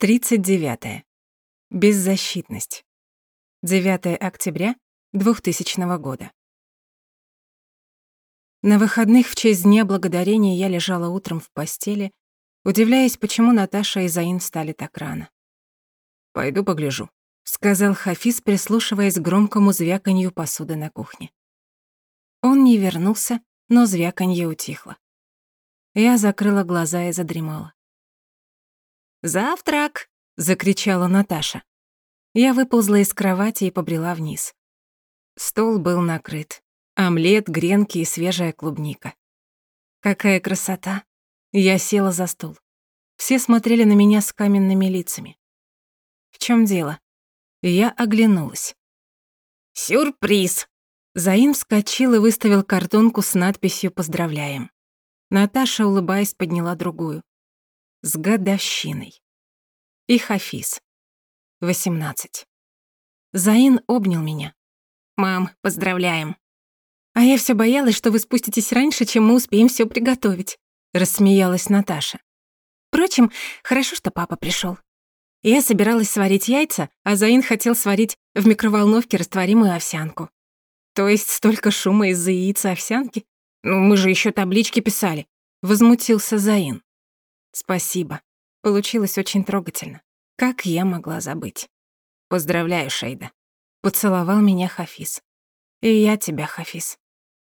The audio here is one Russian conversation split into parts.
39. Беззащитность. 9 октября 2000 года. На выходных в честь Дня Благодарения я лежала утром в постели, удивляясь, почему Наташа и Заин встали так рано. «Пойду погляжу», — сказал Хафиз, прислушиваясь к громкому звяканью посуды на кухне. Он не вернулся, но звяканье утихло. Я закрыла глаза и задремала. «Завтрак!» — закричала Наташа. Я выползла из кровати и побрела вниз. Стол был накрыт. Омлет, гренки и свежая клубника. Какая красота! Я села за стол. Все смотрели на меня с каменными лицами. В чем дело? Я оглянулась. «Сюрприз!» Заин вскочил и выставил картонку с надписью «Поздравляем». Наташа, улыбаясь, подняла другую с годовщиной. И Хафиз. 18. Заин обнял меня. «Мам, поздравляем». «А я все боялась, что вы спуститесь раньше, чем мы успеем все приготовить», — рассмеялась Наташа. «Впрочем, хорошо, что папа пришел. Я собиралась сварить яйца, а Заин хотел сварить в микроволновке растворимую овсянку. То есть столько шума из-за яиц и овсянки? Ну, мы же еще таблички писали», — возмутился Заин. Спасибо. Получилось очень трогательно. Как я могла забыть? Поздравляю, Шейда. Поцеловал меня Хафиз. И я тебя, Хафиз.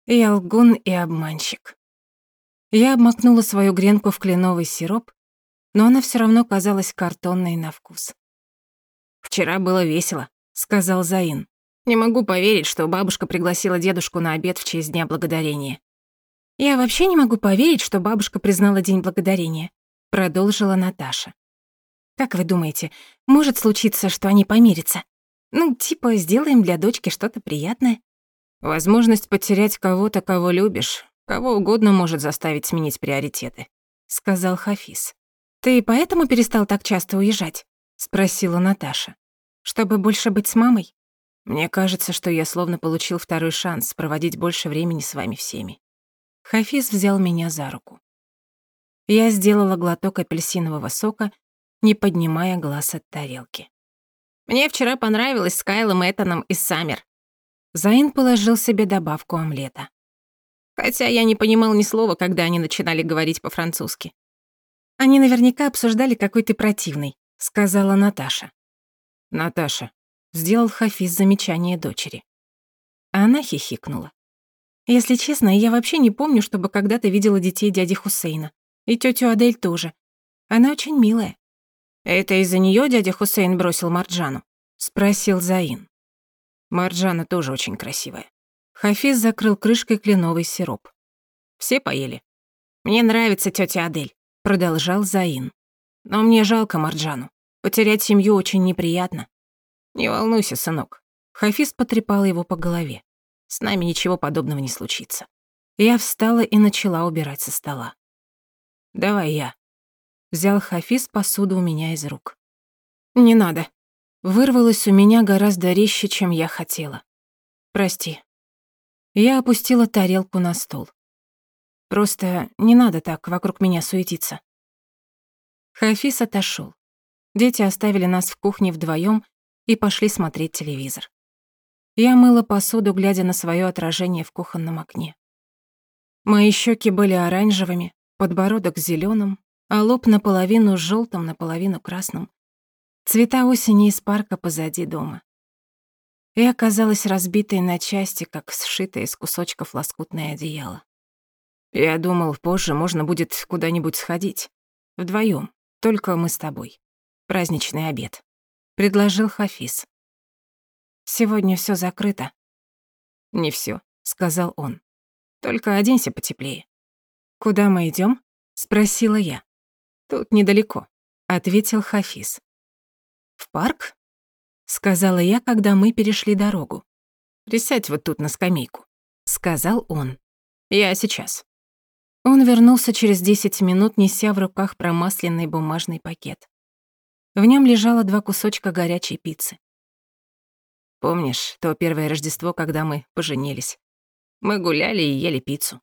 Я лгун и обманщик. Я обмакнула свою гренку в кленовый сироп, но она все равно казалась картонной на вкус. «Вчера было весело», — сказал Заин. «Не могу поверить, что бабушка пригласила дедушку на обед в честь Дня Благодарения». «Я вообще не могу поверить, что бабушка признала День Благодарения продолжила Наташа. Как вы думаете, может случиться, что они помирятся? Ну, типа, сделаем для дочки что-то приятное? Возможность потерять кого-то, кого любишь, кого угодно может заставить сменить приоритеты, сказал Хафиз. Ты поэтому перестал так часто уезжать? спросила Наташа. Чтобы больше быть с мамой? Мне кажется, что я словно получил второй шанс проводить больше времени с вами всеми. Хафиз взял меня за руку. Я сделала глоток апельсинового сока, не поднимая глаз от тарелки. «Мне вчера понравилось с Кайлом Эттоном и Саммер». Заин положил себе добавку омлета. Хотя я не понимал ни слова, когда они начинали говорить по-французски. «Они наверняка обсуждали, какой ты противный», — сказала Наташа. «Наташа», — сделал Хафиз замечание дочери. Она хихикнула. «Если честно, я вообще не помню, чтобы когда-то видела детей дяди Хусейна. И тетю Адель тоже. Она очень милая. Это из-за нее дядя Хусейн бросил Марджану? Спросил Заин. Марджана тоже очень красивая. Хафиз закрыл крышкой кленовый сироп. Все поели. Мне нравится тетя Адель, продолжал Заин. Но мне жалко Марджану. Потерять семью очень неприятно. Не волнуйся, сынок. Хафиз потрепал его по голове. С нами ничего подобного не случится. Я встала и начала убирать со стола. Давай я. Взял Хафиз посуду у меня из рук. Не надо. Вырвалось у меня гораздо резче, чем я хотела. Прости. Я опустила тарелку на стол. Просто не надо так вокруг меня суетиться. Хафиз отошел. Дети оставили нас в кухне вдвоем и пошли смотреть телевизор. Я мыла посуду, глядя на свое отражение в кухонном окне. Мои щеки были оранжевыми, подбородок зеленым, а лоб наполовину желтым, наполовину красным. Цвета осени из парка позади дома. И оказалась разбитой на части, как сшитое из кусочков лоскутное одеяло. Я думал, позже можно будет куда-нибудь сходить. вдвоем, только мы с тобой. Праздничный обед. Предложил Хафиз. Сегодня все закрыто. Не все, сказал он. Только оденься потеплее. «Куда мы идем? Спросила я. «Тут недалеко», — ответил Хафиз. «В парк?» — сказала я, когда мы перешли дорогу. «Присядь вот тут на скамейку», — сказал он. «Я сейчас». Он вернулся через десять минут, неся в руках промасленный бумажный пакет. В нем лежало два кусочка горячей пиццы. «Помнишь то первое Рождество, когда мы поженились? Мы гуляли и ели пиццу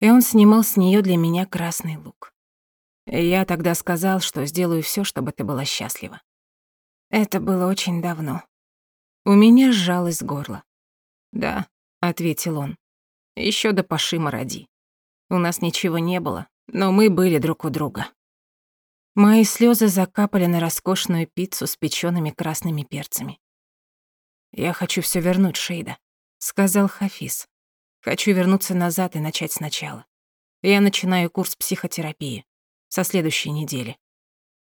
и он снимал с нее для меня красный лук. Я тогда сказал, что сделаю всё, чтобы ты была счастлива. Это было очень давно. У меня сжалось горло. «Да», — ответил он, — «ещё до Пашима роди. У нас ничего не было, но мы были друг у друга». Мои слёзы закапали на роскошную пиццу с печёными красными перцами. «Я хочу всё вернуть, Шейда», — сказал Хафиз. «Хочу вернуться назад и начать сначала. Я начинаю курс психотерапии со следующей недели».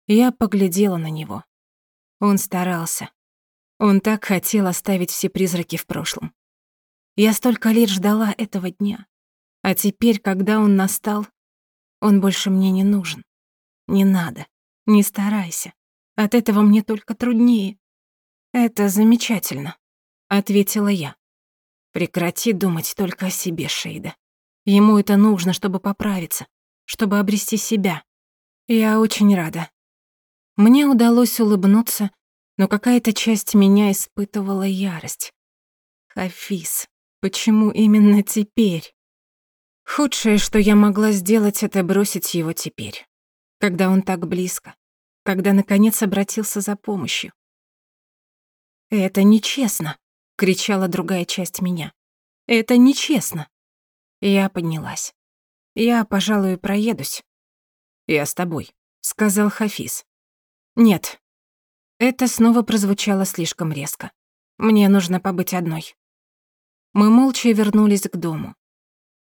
Я поглядела на него. Он старался. Он так хотел оставить все призраки в прошлом. Я столько лет ждала этого дня. А теперь, когда он настал, он больше мне не нужен. Не надо, не старайся. От этого мне только труднее. Это замечательно, ответила я. Прекрати думать только о себе, Шейда. Ему это нужно, чтобы поправиться, чтобы обрести себя. Я очень рада. Мне удалось улыбнуться, но какая-то часть меня испытывала ярость. Хафиз, почему именно теперь? Худшее, что я могла сделать, это бросить его теперь, когда он так близко, когда наконец обратился за помощью. «Это нечестно!» — кричала другая часть меня. «Это нечестно!» Я поднялась. «Я, пожалуй, проедусь». «Я с тобой», — сказал Хафиз. «Нет». Это снова прозвучало слишком резко. «Мне нужно побыть одной». Мы молча вернулись к дому.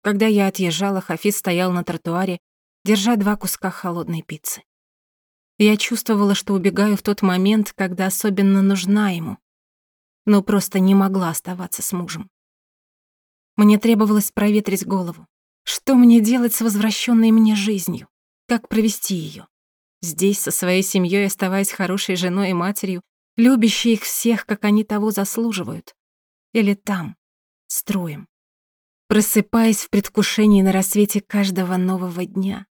Когда я отъезжала, Хафиз стоял на тротуаре, держа два куска холодной пиццы. Я чувствовала, что убегаю в тот момент, когда особенно нужна ему, но просто не могла оставаться с мужем. Мне требовалось проветрить голову. Что мне делать с возвращенной мне жизнью? Как провести ее? Здесь, со своей семьей, оставаясь хорошей женой и матерью, любящей их всех, как они того заслуживают. Или там, строем. Просыпаясь в предвкушении на рассвете каждого нового дня,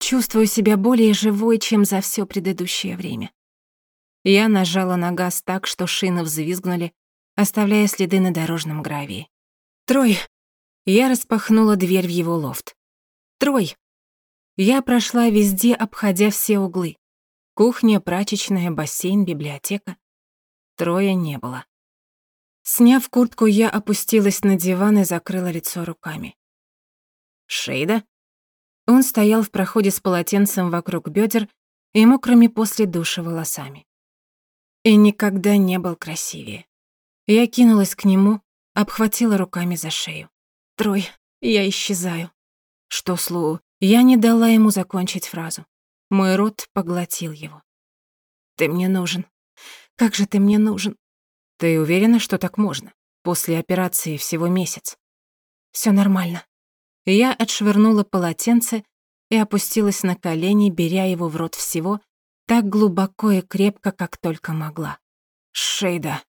чувствую себя более живой, чем за все предыдущее время. Я нажала на газ так, что шины взвизгнули, оставляя следы на дорожном гравии. «Трой!» Я распахнула дверь в его лофт. «Трой!» Я прошла везде, обходя все углы. Кухня, прачечная, бассейн, библиотека. Троя не было. Сняв куртку, я опустилась на диван и закрыла лицо руками. «Шейда?» Он стоял в проходе с полотенцем вокруг бедер и мокрыми после душа волосами. И никогда не был красивее. Я кинулась к нему, обхватила руками за шею. «Трой, я исчезаю». Что, Слу, я не дала ему закончить фразу. Мой рот поглотил его. «Ты мне нужен. Как же ты мне нужен?» «Ты уверена, что так можно? После операции всего месяц». Всё нормально». Я отшвырнула полотенце и опустилась на колени, беря его в рот всего, так глубоко и крепко, как только могла. «Шейда».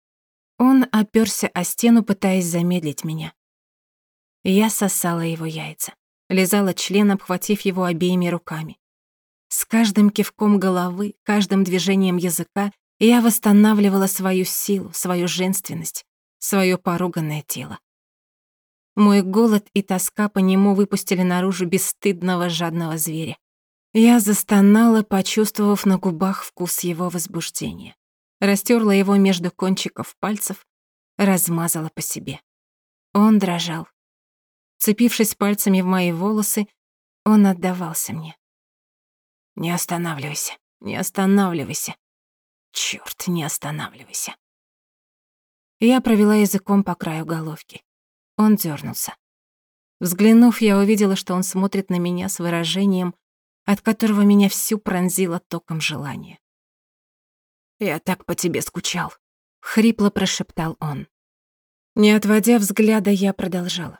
Он опёрся о стену, пытаясь замедлить меня. Я сосала его яйца лизала член, обхватив его обеими руками. С каждым кивком головы, каждым движением языка я восстанавливала свою силу, свою женственность, свое поруганное тело. Мой голод и тоска по нему выпустили наружу бесстыдного жадного зверя. Я застонала, почувствовав на губах вкус его возбуждения. Растерла его между кончиков пальцев, размазала по себе. Он дрожал. Цепившись пальцами в мои волосы, он отдавался мне. «Не останавливайся, не останавливайся. Чёрт, не останавливайся». Я провела языком по краю головки. Он дернулся. Взглянув, я увидела, что он смотрит на меня с выражением, от которого меня всю пронзило током желания. «Я так по тебе скучал», — хрипло прошептал он. Не отводя взгляда, я продолжала.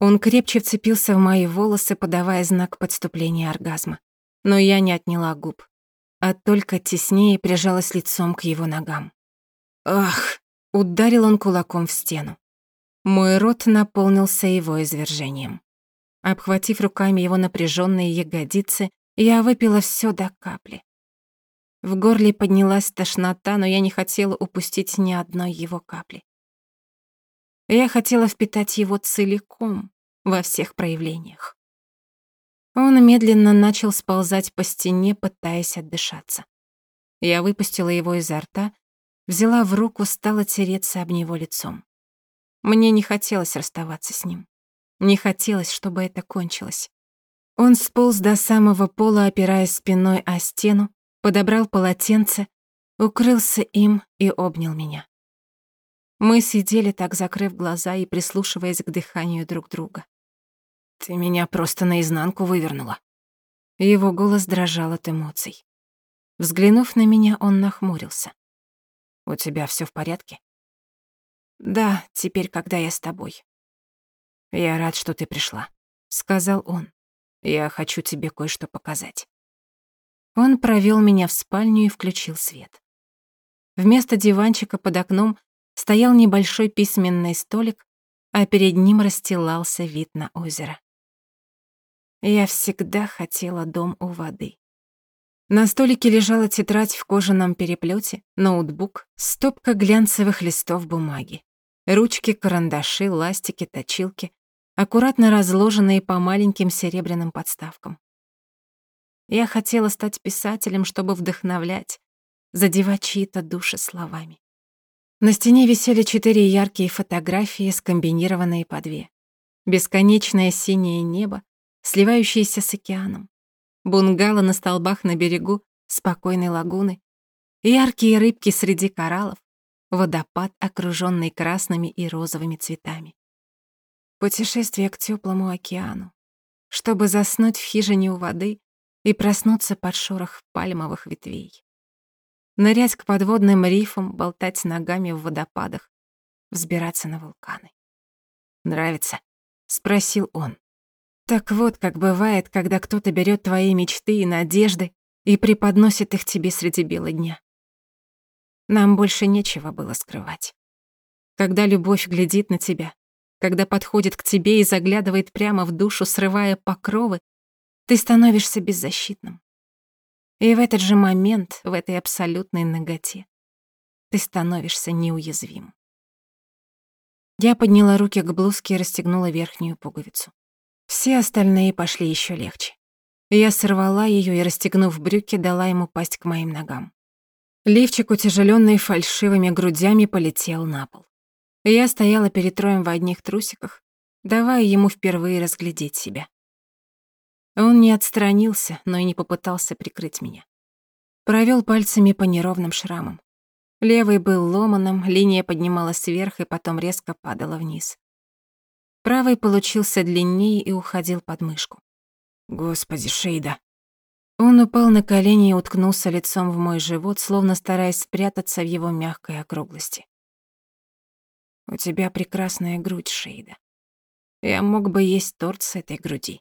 Он крепче вцепился в мои волосы, подавая знак подступления оргазма. Но я не отняла губ, а только теснее прижалась лицом к его ногам. Ах! Ударил он кулаком в стену. Мой рот наполнился его извержением. Обхватив руками его напряженные ягодицы, я выпила все до капли. В горле поднялась тошнота, но я не хотела упустить ни одной его капли. Я хотела впитать его целиком, во всех проявлениях. Он медленно начал сползать по стене, пытаясь отдышаться. Я выпустила его изо рта, взяла в руку, стала тереться об него лицом. Мне не хотелось расставаться с ним. Не хотелось, чтобы это кончилось. Он сполз до самого пола, опираясь спиной о стену, подобрал полотенце, укрылся им и обнял меня. Мы сидели так, закрыв глаза и прислушиваясь к дыханию друг друга. «Ты меня просто наизнанку вывернула». Его голос дрожал от эмоций. Взглянув на меня, он нахмурился. «У тебя всё в порядке?» «Да, теперь, когда я с тобой». «Я рад, что ты пришла», — сказал он. «Я хочу тебе кое-что показать». Он провёл меня в спальню и включил свет. Вместо диванчика под окном стоял небольшой письменный столик, а перед ним расстилался вид на озеро. Я всегда хотела дом у воды. На столике лежала тетрадь в кожаном переплете, ноутбук, стопка глянцевых листов бумаги, ручки, карандаши, ластики, точилки, аккуратно разложенные по маленьким серебряным подставкам. Я хотела стать писателем, чтобы вдохновлять, задевать чьи-то души словами. На стене висели четыре яркие фотографии, скомбинированные по две. Бесконечное синее небо, сливающиеся с океаном. Бунгало на столбах на берегу спокойной лагуны, яркие рыбки среди кораллов, водопад, окружённый красными и розовыми цветами. Путешествие к тёплому океану, чтобы заснуть в хижине у воды и проснуться под шорох пальмовых ветвей. Нырять к подводным рифам, болтать ногами в водопадах, взбираться на вулканы. «Нравится?» — спросил он. Так вот, как бывает, когда кто-то берет твои мечты и надежды и преподносит их тебе среди бела дня. Нам больше нечего было скрывать. Когда любовь глядит на тебя, когда подходит к тебе и заглядывает прямо в душу, срывая покровы, ты становишься беззащитным. И в этот же момент, в этой абсолютной наготе, ты становишься неуязвим. Я подняла руки к блузке и расстегнула верхнюю пуговицу. Все остальные пошли еще легче. Я сорвала ее и, расстегнув брюки, дала ему пасть к моим ногам. Лифчик, утяжеленный фальшивыми грудями, полетел на пол. Я стояла перед троем в одних трусиках, давая ему впервые разглядеть себя. Он не отстранился, но и не попытался прикрыть меня. Провел пальцами по неровным шрамам. Левый был ломаным, линия поднималась вверх и потом резко падала вниз. Правый получился длиннее и уходил под мышку. Господи, Шейда. Он упал на колени и уткнулся лицом в мой живот, словно стараясь спрятаться в его мягкой округлости. У тебя прекрасная грудь, Шейда. Я мог бы есть торт с этой груди.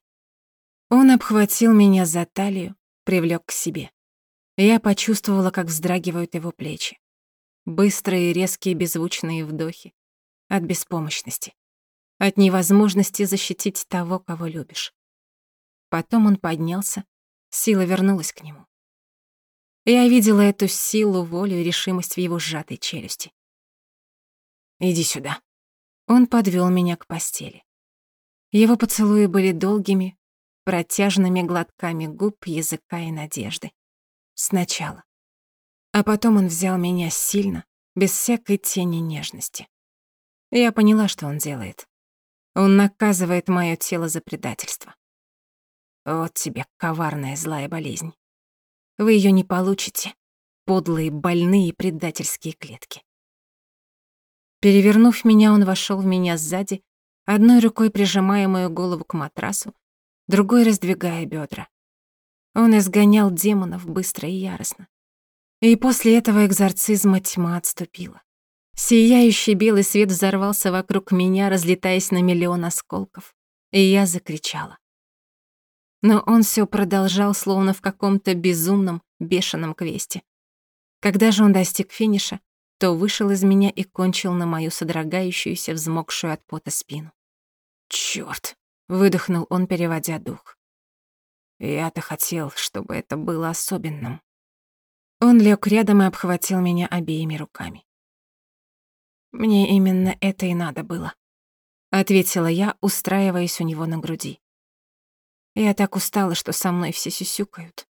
Он обхватил меня за талию, привлёк к себе. Я почувствовала, как вздрагивают его плечи. Быстрые, резкие, беззвучные вдохи. От беспомощности от невозможности защитить того, кого любишь. Потом он поднялся, сила вернулась к нему. Я видела эту силу, волю и решимость в его сжатой челюсти. «Иди сюда». Он подвёл меня к постели. Его поцелуи были долгими, протяжными глотками губ, языка и надежды. Сначала. А потом он взял меня сильно, без всякой тени нежности. Я поняла, что он делает. Он наказывает моё тело за предательство. Вот тебе коварная злая болезнь. Вы её не получите, подлые, больные предательские клетки. Перевернув меня, он вошёл в меня сзади, одной рукой прижимая мою голову к матрасу, другой раздвигая бёдра. Он изгонял демонов быстро и яростно. И после этого экзорцизма тьма отступила. Сияющий белый свет взорвался вокруг меня, разлетаясь на миллион осколков, и я закричала. Но он всё продолжал, словно в каком-то безумном, бешеном квесте. Когда же он достиг финиша, то вышел из меня и кончил на мою содрогающуюся, взмокшую от пота спину. «Чёрт!» — выдохнул он, переводя дух. «Я-то хотел, чтобы это было особенным». Он лег рядом и обхватил меня обеими руками. Мне именно это и надо было, ответила я, устраиваясь у него на груди. Я так устала, что со мной все сюсюкают.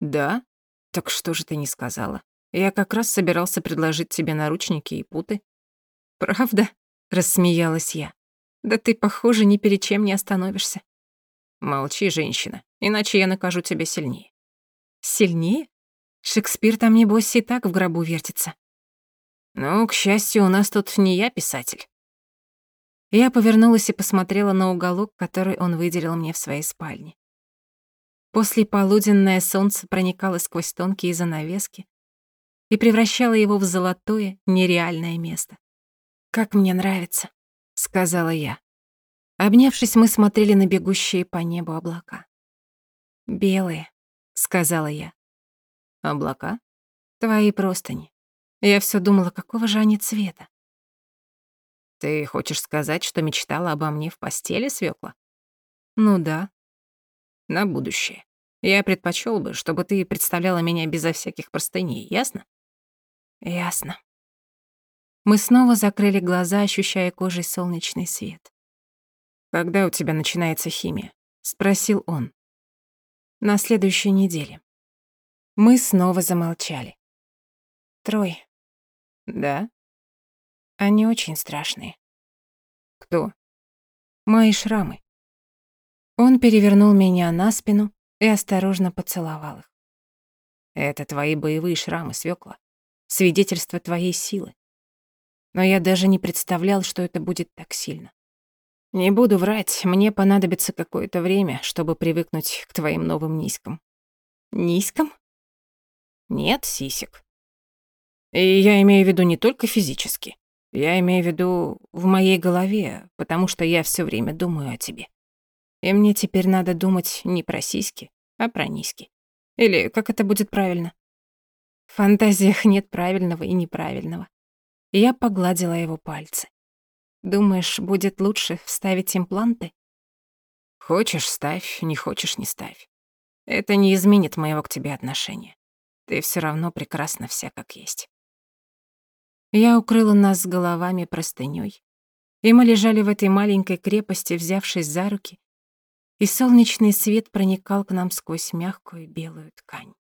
Да? Так что же ты не сказала? Я как раз собирался предложить тебе наручники и путы. Правда? Рассмеялась я. Да ты, похоже, ни перед чем не остановишься. Молчи, женщина, иначе я накажу тебя сильнее. Сильнее? Шекспир там, небось, и так в гробу вертится. Ну, к счастью, у нас тут не я писатель. Я повернулась и посмотрела на уголок, который он выделил мне в своей спальне. После полуденное солнце проникало сквозь тонкие занавески и превращало его в золотое, нереальное место. «Как мне нравится», — сказала я. Обнявшись, мы смотрели на бегущие по небу облака. «Белые», — сказала я. «Облака?» «Твои простыни. Я все думала, какого же они цвета. Ты хочешь сказать, что мечтала обо мне в постели, свекла? Ну да. На будущее. Я предпочел бы, чтобы ты представляла меня безо всяких простыней, ясно? Ясно. Мы снова закрыли глаза, ощущая кожей солнечный свет. «Когда у тебя начинается химия?» — спросил он. «На следующей неделе». Мы снова замолчали. «Трой, да? Они очень страшные. Кто? Мои шрамы. Он перевернул меня на спину и осторожно поцеловал их. Это твои боевые шрамы, свекла. Свидетельство твоей силы. Но я даже не представлял, что это будет так сильно. Не буду врать, мне понадобится какое-то время, чтобы привыкнуть к твоим новым низкам. Низкам? Нет, сисек. И я имею в виду не только физически. Я имею в виду в моей голове, потому что я все время думаю о тебе. И мне теперь надо думать не про сиськи, а про низки. Или как это будет правильно? В фантазиях нет правильного и неправильного. Я погладила его пальцы. Думаешь, будет лучше вставить импланты? Хочешь — ставь, не хочешь — не ставь. Это не изменит моего к тебе отношения. Ты все равно прекрасна вся как есть. Я укрыла нас с головами простынёй, и мы лежали в этой маленькой крепости, взявшись за руки, и солнечный свет проникал к нам сквозь мягкую белую ткань.